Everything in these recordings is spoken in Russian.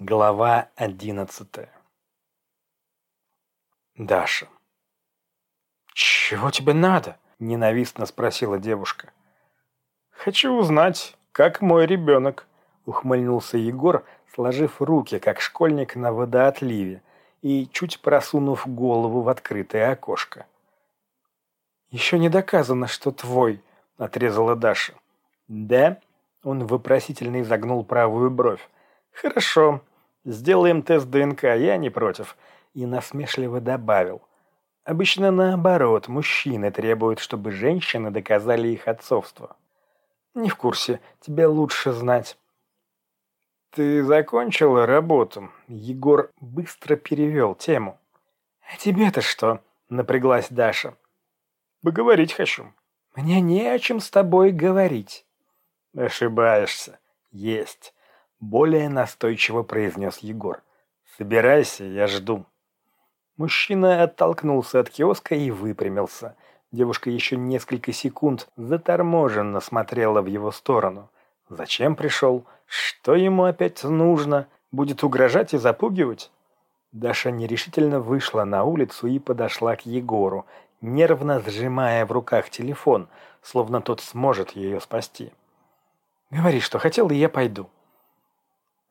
Глава одиннадцатая Даша. «Чего тебе надо?» – ненавистно спросила девушка. «Хочу узнать, как мой ребенок», – ухмыльнулся Егор, сложив руки, как школьник на водоотливе, и чуть просунув голову в открытое окошко. «Еще не доказано, что твой», – отрезала Даша. «Да?» – он вопросительно изогнул правую бровь. «Хорошо, сделаем тест ДНК, я не против», и насмешливо добавил. «Обычно наоборот, мужчины требуют, чтобы женщины доказали их отцовство». «Не в курсе, тебе лучше знать». «Ты закончила работу?» Егор быстро перевел тему. «А тебе-то что?» — напряглась Даша. «Поговорить хочу». «Мне не о чем с тобой говорить». «Ошибаешься. Есть более настойчиво произнес Егор. «Собирайся, я жду». Мужчина оттолкнулся от киоска и выпрямился. Девушка еще несколько секунд заторможенно смотрела в его сторону. Зачем пришел? Что ему опять нужно? Будет угрожать и запугивать? Даша нерешительно вышла на улицу и подошла к Егору, нервно сжимая в руках телефон, словно тот сможет ее спасти. «Говори, что хотел, и я пойду»,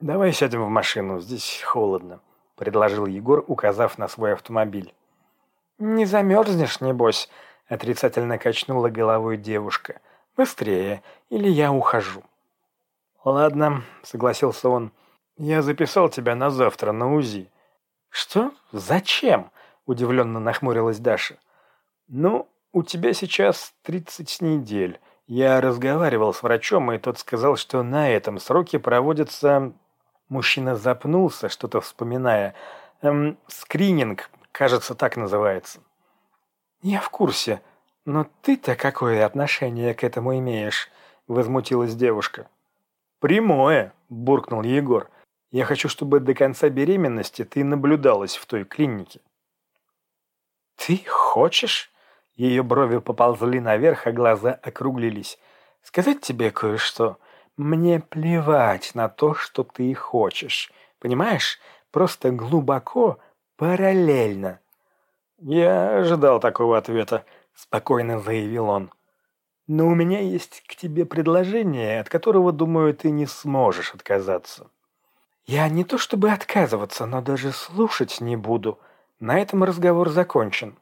«Давай сядем в машину, здесь холодно», — предложил Егор, указав на свой автомобиль. «Не замерзнешь, небось», — отрицательно качнула головой девушка. «Быстрее, или я ухожу». «Ладно», — согласился он. «Я записал тебя на завтра на УЗИ». «Что? Зачем?» — удивленно нахмурилась Даша. «Ну, у тебя сейчас тридцать недель. Я разговаривал с врачом, и тот сказал, что на этом сроке проводится Мужчина запнулся, что-то вспоминая. Эм, скрининг, кажется, так называется. «Я в курсе. Но ты-то какое отношение к этому имеешь?» Возмутилась девушка. «Прямое», – буркнул Егор. «Я хочу, чтобы до конца беременности ты наблюдалась в той клинике». «Ты хочешь?» Ее брови поползли наверх, а глаза округлились. «Сказать тебе кое-что?» Мне плевать на то, что ты хочешь. Понимаешь? Просто глубоко, параллельно. Я ожидал такого ответа, спокойно заявил он. Но у меня есть к тебе предложение, от которого, думаю, ты не сможешь отказаться. Я не то чтобы отказываться, но даже слушать не буду. На этом разговор закончен.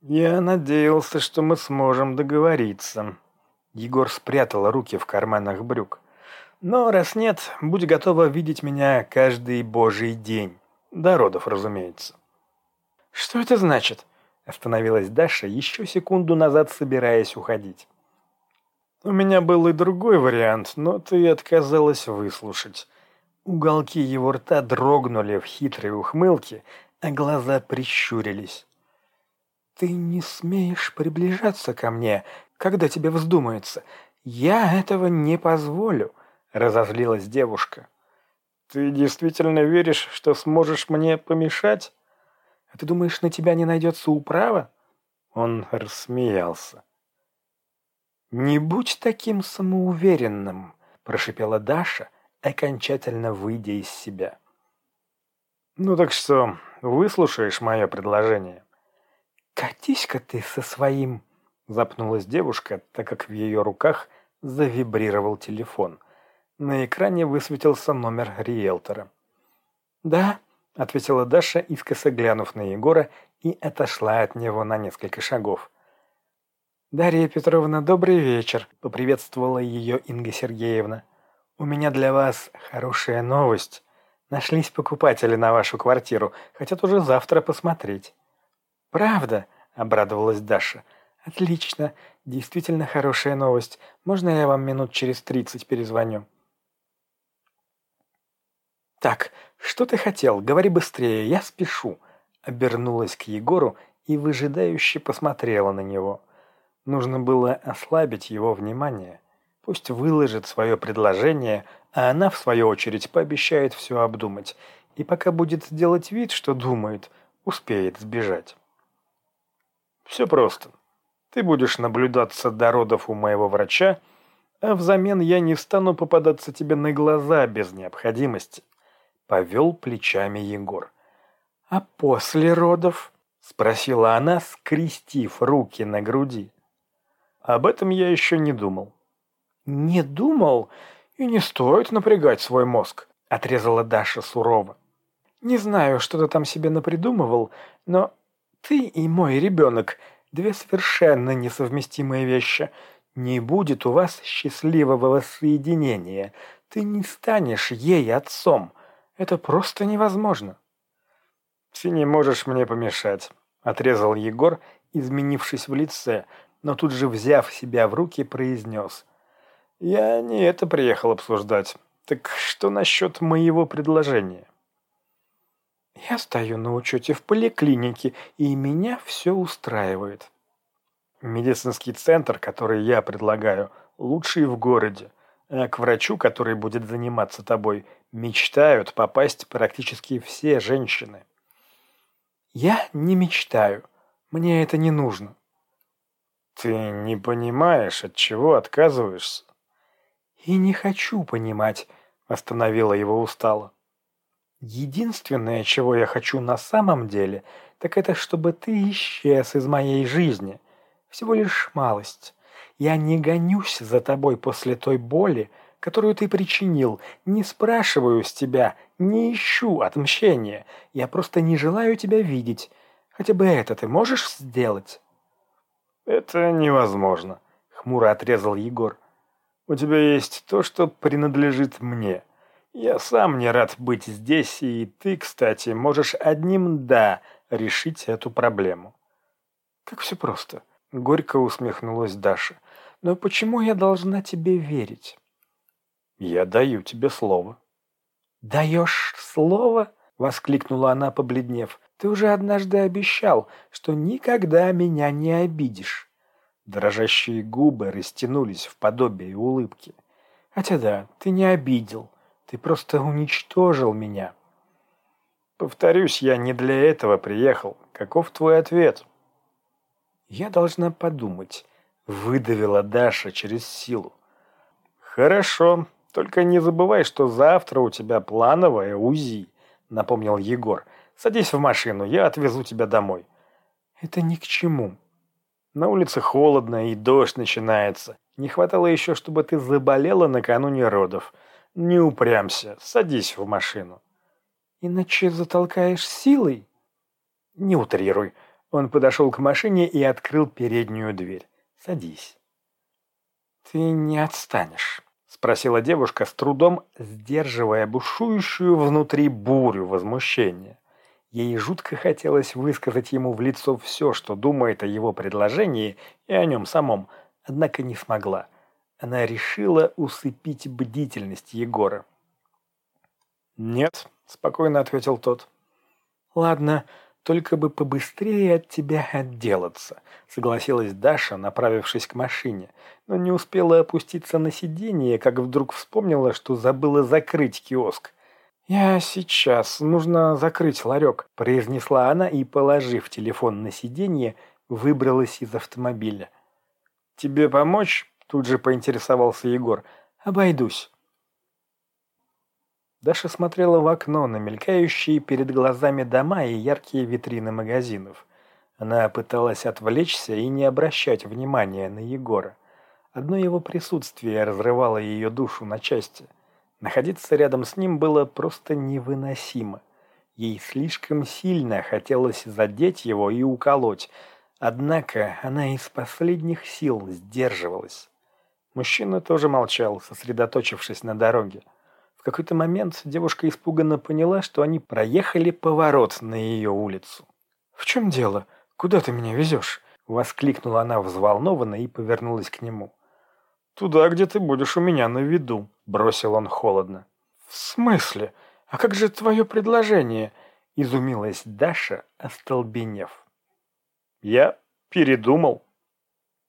Я надеялся, что мы сможем договориться, Егор спрятал руки в карманах брюк. «Но раз нет, будь готова видеть меня каждый божий день. До родов, разумеется». «Что это значит?» Остановилась Даша, еще секунду назад собираясь уходить. «У меня был и другой вариант, но ты отказалась выслушать». Уголки его рта дрогнули в хитрой ухмылке, а глаза прищурились. «Ты не смеешь приближаться ко мне, когда тебе вздумается. Я этого не позволю», — разозлилась девушка. «Ты действительно веришь, что сможешь мне помешать? А ты думаешь, на тебя не найдется управа?» Он рассмеялся. «Не будь таким самоуверенным», — прошипела Даша, окончательно выйдя из себя. «Ну так что, выслушаешь мое предложение?» «Катись-ка ты со своим Запнулась девушка, так как в ее руках завибрировал телефон. На экране высветился номер риэлтора. «Да», — ответила Даша, искоса глянув на Егора, и отошла от него на несколько шагов. «Дарья Петровна, добрый вечер», — поприветствовала ее Инга Сергеевна. «У меня для вас хорошая новость. Нашлись покупатели на вашу квартиру, хотят уже завтра посмотреть». «Правда?» — обрадовалась Даша. — «Отлично. Действительно хорошая новость. Можно я вам минут через тридцать перезвоню?» «Так, что ты хотел? Говори быстрее, я спешу!» Обернулась к Егору и выжидающе посмотрела на него. Нужно было ослабить его внимание. Пусть выложит свое предложение, а она, в свою очередь, пообещает все обдумать. И пока будет делать вид, что думает, успеет сбежать. «Все просто. Ты будешь наблюдаться до родов у моего врача, а взамен я не стану попадаться тебе на глаза без необходимости. Повел плечами Егор. «А после родов?» — спросила она, скрестив руки на груди. «Об этом я еще не думал». «Не думал? И не стоит напрягать свой мозг», — отрезала Даша сурово. «Не знаю, что ты там себе напридумывал, но ты и мой ребенок — две совершенно несовместимые вещи. Не будет у вас счастливого воссоединения. Ты не станешь ей отцом. Это просто невозможно». «Ты не можешь мне помешать», — отрезал Егор, изменившись в лице, но тут же, взяв себя в руки, произнес. «Я не это приехал обсуждать. Так что насчет моего предложения?» «Я стою на учете в поликлинике, и меня все устраивает». «Медицинский центр, который я предлагаю, лучший в городе. А к врачу, который будет заниматься тобой, мечтают попасть практически все женщины». Я не мечтаю. Мне это не нужно. Ты не понимаешь, от чего отказываешься? И не хочу понимать, остановила его устало. Единственное, чего я хочу на самом деле, так это чтобы ты исчез из моей жизни. Всего лишь малость. Я не гонюсь за тобой после той боли, которую ты причинил, не спрашиваю с тебя, не ищу отмщения. Я просто не желаю тебя видеть. Хотя бы это ты можешь сделать?» «Это невозможно», — хмуро отрезал Егор. «У тебя есть то, что принадлежит мне. Я сам не рад быть здесь, и ты, кстати, можешь одним «да» решить эту проблему». «Как все просто», — горько усмехнулась Даша. «Но почему я должна тебе верить?» «Я даю тебе слово». «Даешь слово?» — воскликнула она, побледнев. «Ты уже однажды обещал, что никогда меня не обидишь». Дрожащие губы растянулись в подобие улыбки. «Хотя да, ты не обидел. Ты просто уничтожил меня». «Повторюсь, я не для этого приехал. Каков твой ответ?» «Я должна подумать», — выдавила Даша через силу. «Хорошо, только не забывай, что завтра у тебя плановое УЗИ», — напомнил Егор. «Садись в машину, я отвезу тебя домой». «Это ни к чему». «На улице холодно и дождь начинается. Не хватало еще, чтобы ты заболела накануне родов. Не упрямся, садись в машину». «Иначе затолкаешь силой?» «Не утрируй». Он подошел к машине и открыл переднюю дверь. «Садись». «Ты не отстанешь». — спросила девушка, с трудом сдерживая бушующую внутри бурю возмущения. Ей жутко хотелось высказать ему в лицо все, что думает о его предложении и о нем самом, однако не смогла. Она решила усыпить бдительность Егора. «Нет», — спокойно ответил тот. «Ладно, только бы побыстрее от тебя отделаться», — согласилась Даша, направившись к машине, но не успела опуститься на сиденье, как вдруг вспомнила, что забыла закрыть киоск. «Я сейчас. Нужно закрыть ларек», — произнесла она и, положив телефон на сиденье, выбралась из автомобиля. «Тебе помочь?» — тут же поинтересовался Егор. «Обойдусь». Даша смотрела в окно на мелькающие перед глазами дома и яркие витрины магазинов. Она пыталась отвлечься и не обращать внимания на Егора. Одно его присутствие разрывало ее душу на части. Находиться рядом с ним было просто невыносимо. Ей слишком сильно хотелось задеть его и уколоть, однако она из последних сил сдерживалась. Мужчина тоже молчал, сосредоточившись на дороге. В какой-то момент девушка испуганно поняла, что они проехали поворот на ее улицу. «В чем дело? Куда ты меня везешь?» — воскликнула она взволнованно и повернулась к нему. «Туда, где ты будешь у меня на виду», — бросил он холодно. «В смысле? А как же твое предложение?» — изумилась Даша, остолбенев. «Я передумал»,